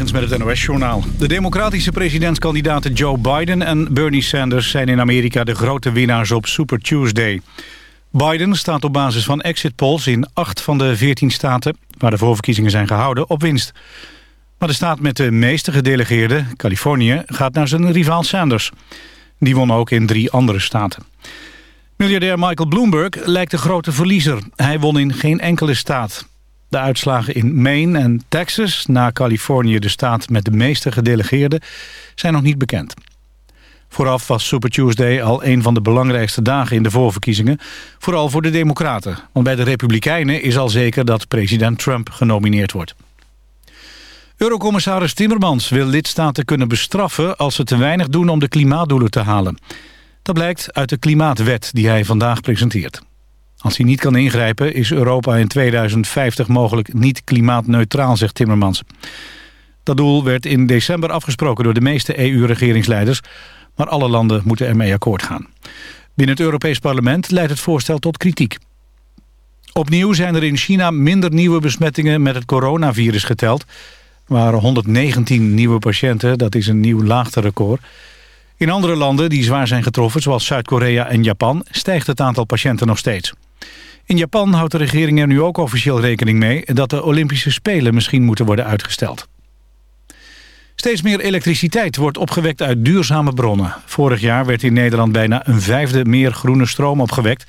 Negens met het NOS-journaal. De democratische presidentskandidaten Joe Biden en Bernie Sanders... zijn in Amerika de grote winnaars op Super Tuesday. Biden staat op basis van exit polls in acht van de 14 staten... waar de voorverkiezingen zijn gehouden, op winst. Maar de staat met de meeste gedelegeerden, Californië... gaat naar zijn rivaal Sanders. Die won ook in drie andere staten. Miljardair Michael Bloomberg lijkt de grote verliezer. Hij won in geen enkele staat. De uitslagen in Maine en Texas, na Californië de staat met de meeste gedelegeerden, zijn nog niet bekend. Vooraf was Super Tuesday al een van de belangrijkste dagen in de voorverkiezingen, vooral voor de democraten. Want bij de republikeinen is al zeker dat president Trump genomineerd wordt. Eurocommissaris Timmermans wil lidstaten kunnen bestraffen als ze te weinig doen om de klimaatdoelen te halen. Dat blijkt uit de klimaatwet die hij vandaag presenteert. Als hij niet kan ingrijpen is Europa in 2050 mogelijk niet klimaatneutraal, zegt Timmermans. Dat doel werd in december afgesproken door de meeste EU-regeringsleiders... maar alle landen moeten ermee akkoord gaan. Binnen het Europees Parlement leidt het voorstel tot kritiek. Opnieuw zijn er in China minder nieuwe besmettingen met het coronavirus geteld. Er waren 119 nieuwe patiënten, dat is een nieuw laagterecord. In andere landen die zwaar zijn getroffen, zoals Zuid-Korea en Japan... stijgt het aantal patiënten nog steeds. In Japan houdt de regering er nu ook officieel rekening mee... dat de Olympische Spelen misschien moeten worden uitgesteld. Steeds meer elektriciteit wordt opgewekt uit duurzame bronnen. Vorig jaar werd in Nederland bijna een vijfde meer groene stroom opgewekt.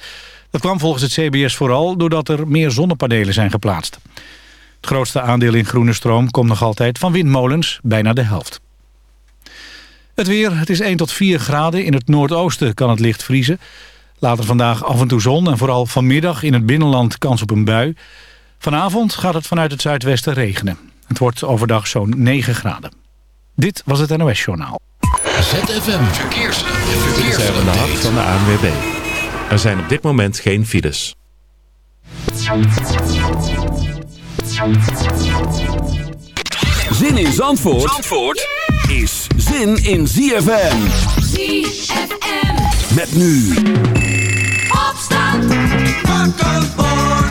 Dat kwam volgens het CBS vooral doordat er meer zonnepanelen zijn geplaatst. Het grootste aandeel in groene stroom komt nog altijd van windmolens, bijna de helft. Het weer, het is 1 tot 4 graden. In het noordoosten kan het licht vriezen. Later vandaag af en toe zon en vooral vanmiddag in het binnenland kans op een bui. Vanavond gaat het vanuit het zuidwesten regenen. Het wordt overdag zo'n 9 graden. Dit was het NOS Journaal. ZFM Verkeers. Verkeers. zijn van de hart van de ANWB. Er zijn op dit moment geen files. Zin in Zandvoort, Zandvoort? is zin in ZFM. ZFM. Met nu. Wakker worden.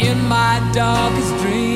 in my darkest dreams.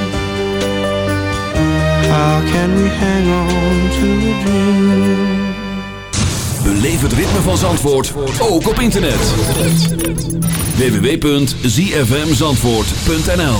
How can we hang on to a dream? Het ritme van Zandvoort, ook op internet. www.zfmzandvoort.nl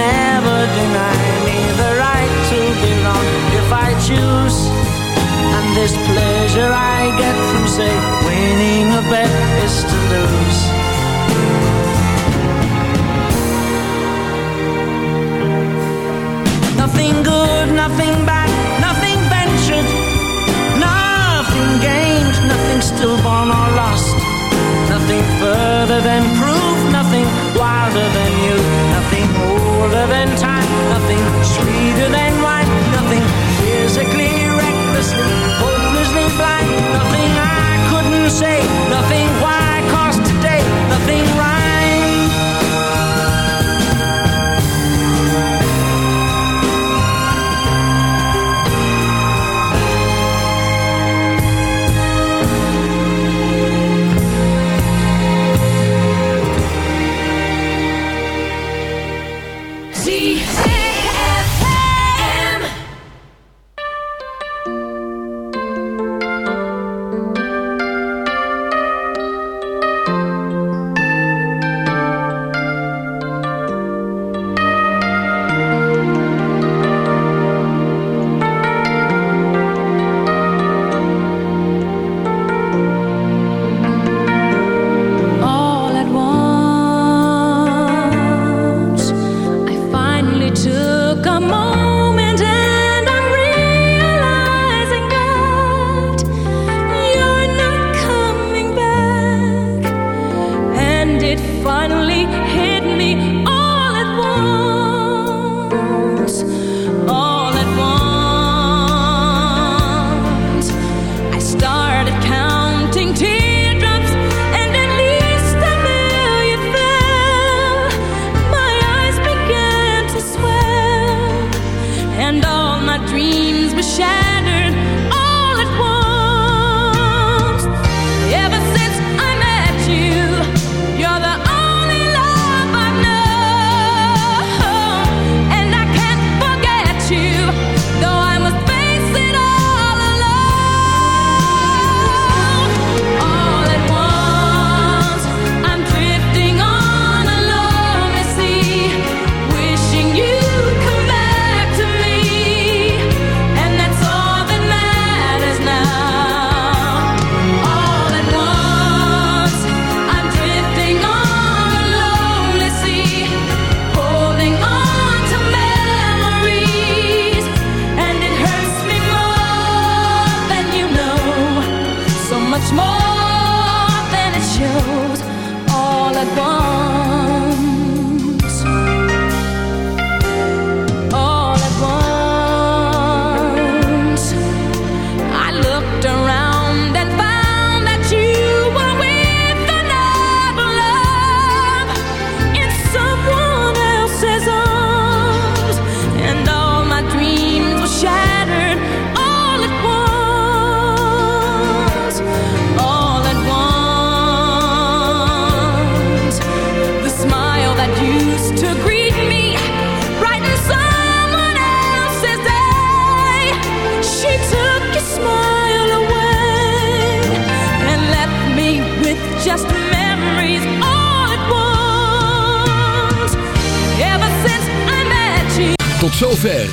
never deny me the right to belong if I choose. And this pleasure I get from, say, winning a bet is to lose. Nothing say, nothing. Why